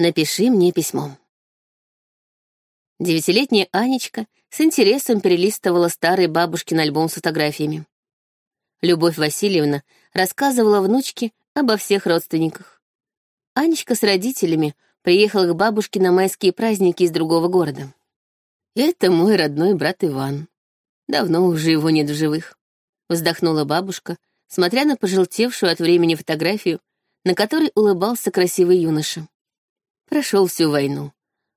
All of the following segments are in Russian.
Напиши мне письмо. Девятилетняя Анечка с интересом перелистывала старый бабушкин альбом с фотографиями. Любовь Васильевна рассказывала внучке обо всех родственниках. Анечка с родителями приехала к бабушке на майские праздники из другого города. «Это мой родной брат Иван. Давно уже его нет в живых», — вздохнула бабушка, смотря на пожелтевшую от времени фотографию, на которой улыбался красивый юноша. Прошел всю войну,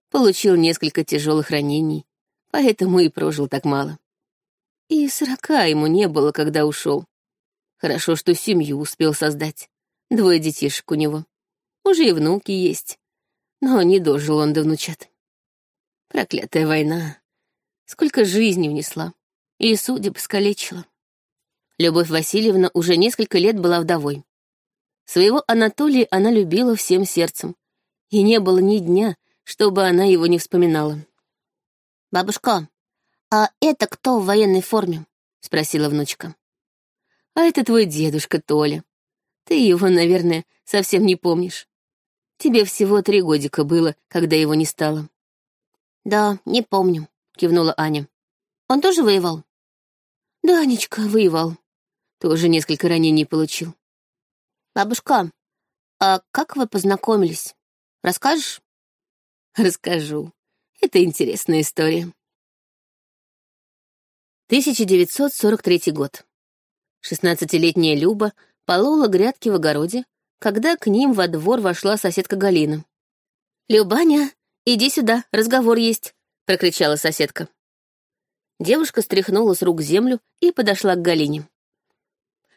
получил несколько тяжелых ранений, поэтому и прожил так мало. И сорока ему не было, когда ушел. Хорошо, что семью успел создать. Двое детишек у него. Уже и внуки есть. Но не дожил он до внучат. Проклятая война. Сколько жизни внесла. И судеб скалечила. Любовь Васильевна уже несколько лет была вдовой. Своего Анатолия она любила всем сердцем. И не было ни дня, чтобы она его не вспоминала. «Бабушка, а это кто в военной форме?» — спросила внучка. «А это твой дедушка Толя. Ты его, наверное, совсем не помнишь. Тебе всего три годика было, когда его не стало». «Да, не помню», — кивнула Аня. «Он тоже воевал?» «Да, Анечка, воевал. Тоже несколько ранений получил». «Бабушка, а как вы познакомились? Расскажешь?» «Расскажу. Это интересная история». 1943 год. Шестнадцатилетняя Люба полола грядки в огороде, когда к ним во двор вошла соседка Галина. «Любаня, иди сюда, разговор есть», — прокричала соседка. Девушка стряхнула с рук землю и подошла к Галине.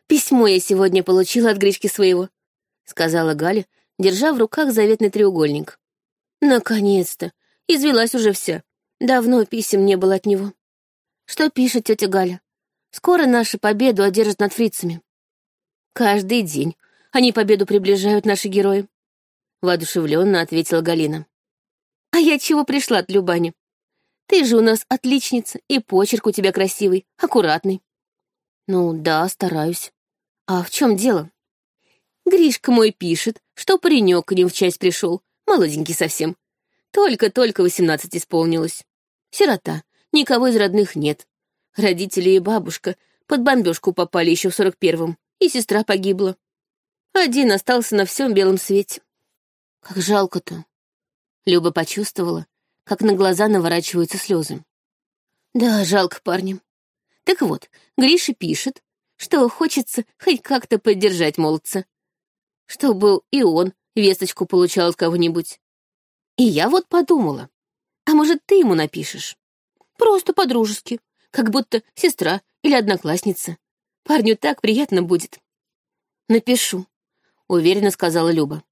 «Письмо я сегодня получила от Гришки своего», — сказала Галя, держа в руках заветный треугольник. «Наконец-то! Извелась уже вся. Давно писем не было от него. Что пишет тетя Галя? Скоро нашу победу одержат над фрицами. Каждый день они победу приближают наши герои. Воодушевленно ответила Галина. А я чего пришла от Любани? Ты же у нас отличница, и почерк у тебя красивый, аккуратный. Ну да, стараюсь. А в чем дело? Гришка мой пишет, что паренек к ним в часть пришел, молоденький совсем. Только-только восемнадцать исполнилось. Сирота, никого из родных нет. Родители и бабушка под бомбежку попали еще в сорок первом, и сестра погибла. Один остался на всем белом свете. Как жалко-то. Люба почувствовала, как на глаза наворачиваются слезы. Да, жалко парня. Так вот, Гриша пишет, что хочется хоть как-то поддержать молодца. Чтобы и он весточку получал от кого-нибудь. И я вот подумала, а может, ты ему напишешь? Просто по-дружески, как будто сестра или одноклассница. Парню так приятно будет. Напишу, уверенно сказала Люба.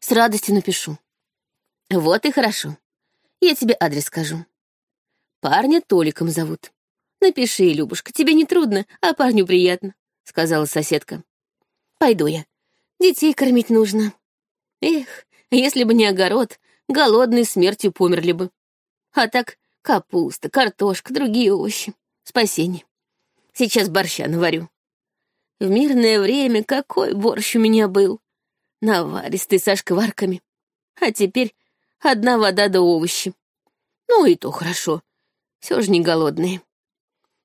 С радостью напишу. Вот и хорошо. Я тебе адрес скажу. Парня Толиком зовут. Напиши, Любушка, тебе не трудно, а парню приятно, сказала соседка. Пойду я. Детей кормить нужно. Эх, если бы не огород, голодной смертью померли бы. А так капуста, картошка, другие овощи. Спасение. Сейчас борща наварю. В мирное время какой борщ у меня был. Наваристый со шкварками. А теперь одна вода да овощи. Ну и то хорошо. Все же не голодные.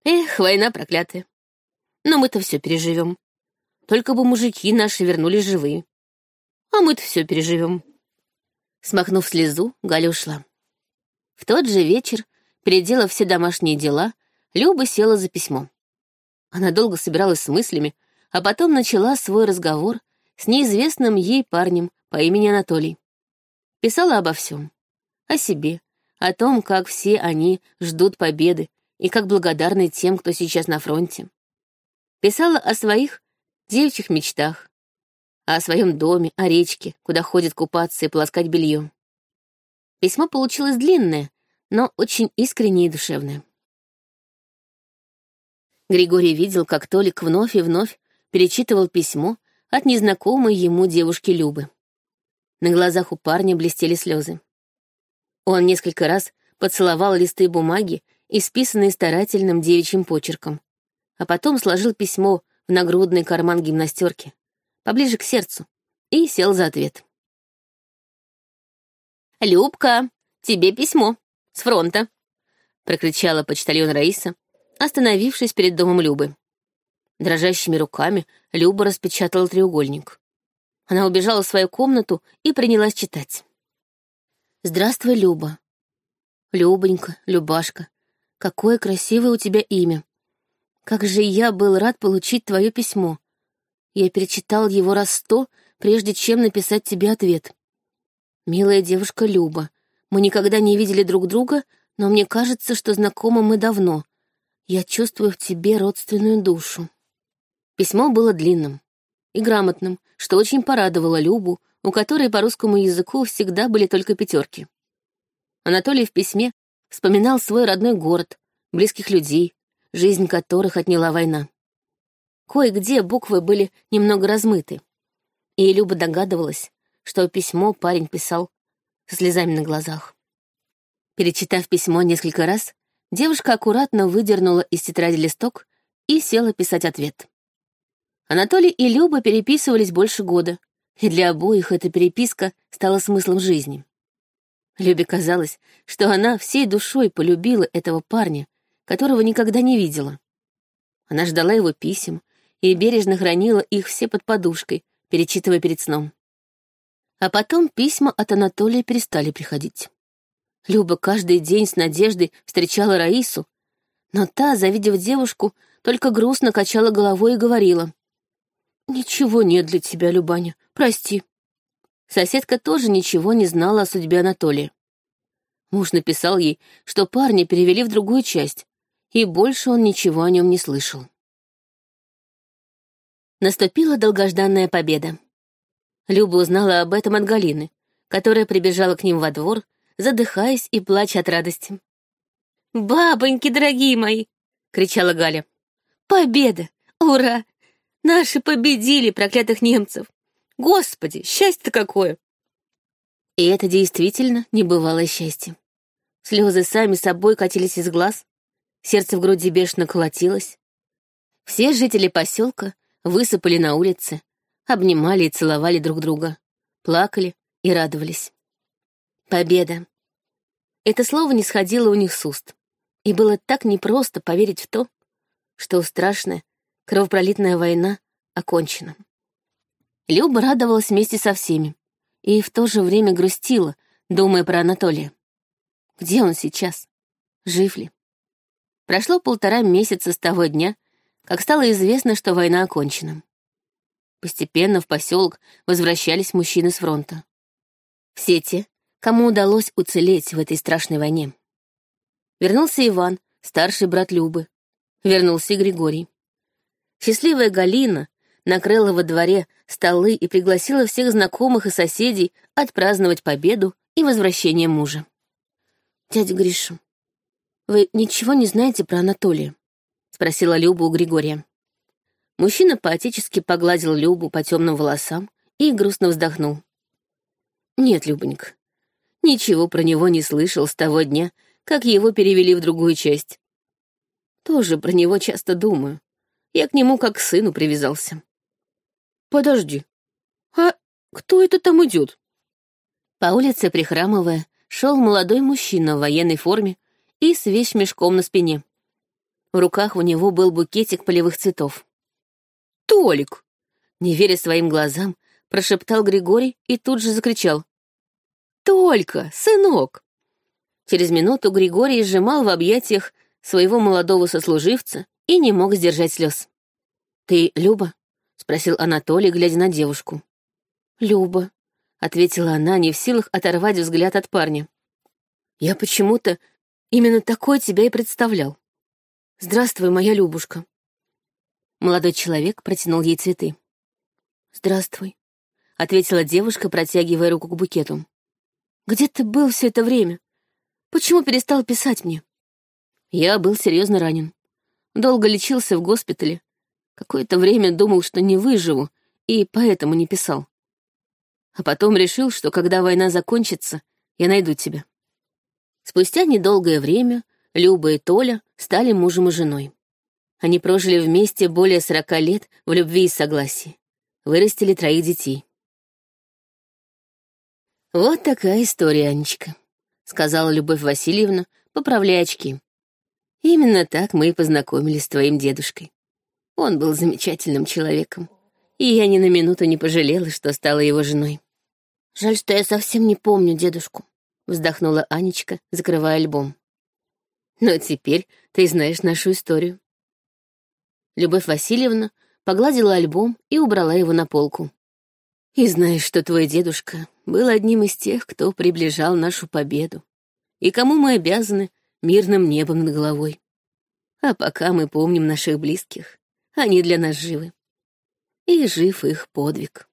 Эх, война проклятая. Но мы-то все переживем. Только бы мужики наши вернулись живые. А мы-то все переживем. Смахнув слезу, Галя ушла. В тот же вечер, переделав все домашние дела, Люба села за письмо. Она долго собиралась с мыслями, а потом начала свой разговор с неизвестным ей парнем по имени Анатолий. Писала обо всем. О себе, о том, как все они ждут победы и как благодарны тем, кто сейчас на фронте. Писала о своих девичьих мечтах, о своем доме, о речке, куда ходит купаться и полоскать белье. Письмо получилось длинное, но очень искреннее и душевное. Григорий видел, как Толик вновь и вновь перечитывал письмо от незнакомой ему девушки Любы. На глазах у парня блестели слезы. Он несколько раз поцеловал листы бумаги, исписанные старательным девичьим почерком, а потом сложил письмо нагрудный карман гимнастерки, поближе к сердцу, и сел за ответ. «Любка, тебе письмо. С фронта!» — прокричала почтальон Раиса, остановившись перед домом Любы. Дрожащими руками Люба распечатала треугольник. Она убежала в свою комнату и принялась читать. «Здравствуй, Люба. Любонька, Любашка, какое красивое у тебя имя. Как же я был рад получить твое письмо. Я перечитал его раз сто, прежде чем написать тебе ответ. Милая девушка Люба, мы никогда не видели друг друга, но мне кажется, что знакомы мы давно. Я чувствую в тебе родственную душу. Письмо было длинным и грамотным, что очень порадовало Любу, у которой по русскому языку всегда были только пятерки. Анатолий в письме вспоминал свой родной город, близких людей, жизнь которых отняла война. Кое-где буквы были немного размыты, и Люба догадывалась, что письмо парень писал со слезами на глазах. Перечитав письмо несколько раз, девушка аккуратно выдернула из тетради листок и села писать ответ. Анатолий и Люба переписывались больше года, и для обоих эта переписка стала смыслом жизни. Любе казалось, что она всей душой полюбила этого парня, которого никогда не видела. Она ждала его писем и бережно хранила их все под подушкой, перечитывая перед сном. А потом письма от Анатолия перестали приходить. Люба каждый день с надеждой встречала Раису, но та, завидев девушку, только грустно качала головой и говорила. «Ничего нет для тебя, Любаня, прости». Соседка тоже ничего не знала о судьбе Анатолия. Муж написал ей, что парня перевели в другую часть, и больше он ничего о нем не слышал. Наступила долгожданная победа. Люба узнала об этом от Галины, которая прибежала к ним во двор, задыхаясь и плача от радости. «Бабоньки, дорогие мои!» — кричала Галя. «Победа! Ура! Наши победили проклятых немцев! Господи, счастье-то какое!» И это действительно небывалое счастье. Слезы сами собой катились из глаз, сердце в груди бешено колотилось. Все жители поселка высыпали на улице, обнимали и целовали друг друга, плакали и радовались. Победа. Это слово не сходило у них с уст, и было так непросто поверить в то, что страшная кровопролитная война окончена. Люба радовалась вместе со всеми и в то же время грустила, думая про Анатолия. Где он сейчас? Жив ли? Прошло полтора месяца с того дня, как стало известно, что война окончена. Постепенно в поселок возвращались мужчины с фронта. Все те, кому удалось уцелеть в этой страшной войне. Вернулся Иван, старший брат Любы. Вернулся Григорий. Счастливая Галина накрыла во дворе столы и пригласила всех знакомых и соседей отпраздновать победу и возвращение мужа. «Дядя Гриша, вы ничего не знаете про Анатолия?» — спросила Люба у Григория. Мужчина поотечески погладил Любу по темным волосам и грустно вздохнул. «Нет, Любонька, ничего про него не слышал с того дня, как его перевели в другую часть. Тоже про него часто думаю. Я к нему как к сыну привязался». «Подожди, а кто это там идет?» По улице, прихрамывая, шел молодой мужчина в военной форме и с вещмешком на спине. В руках у него был букетик полевых цветов. «Толик!» Не веря своим глазам, прошептал Григорий и тут же закричал. «Только, сынок!» Через минуту Григорий сжимал в объятиях своего молодого сослуживца и не мог сдержать слез. «Ты Люба?» — спросил Анатолий, глядя на девушку. «Люба», ответила она, не в силах оторвать взгляд от парня. Я почему-то именно такой тебя и представлял. Здравствуй, моя Любушка. Молодой человек протянул ей цветы. Здравствуй, ответила девушка, протягивая руку к букету. Где ты был все это время? Почему перестал писать мне? Я был серьезно ранен. Долго лечился в госпитале. Какое-то время думал, что не выживу, и поэтому не писал а потом решил, что когда война закончится, я найду тебя. Спустя недолгое время Люба и Толя стали мужем и женой. Они прожили вместе более сорока лет в любви и согласии. Вырастили троих детей. Вот такая история, Анечка, сказала Любовь Васильевна, поправляя очки. Именно так мы и познакомились с твоим дедушкой. Он был замечательным человеком, и я ни на минуту не пожалела, что стала его женой. Жаль, что я совсем не помню дедушку, вздохнула Анечка, закрывая альбом. Но теперь ты знаешь нашу историю. Любовь Васильевна погладила альбом и убрала его на полку. И знаешь, что твой дедушка был одним из тех, кто приближал нашу победу, и кому мы обязаны мирным небом над головой. А пока мы помним наших близких, они для нас живы. И жив их подвиг.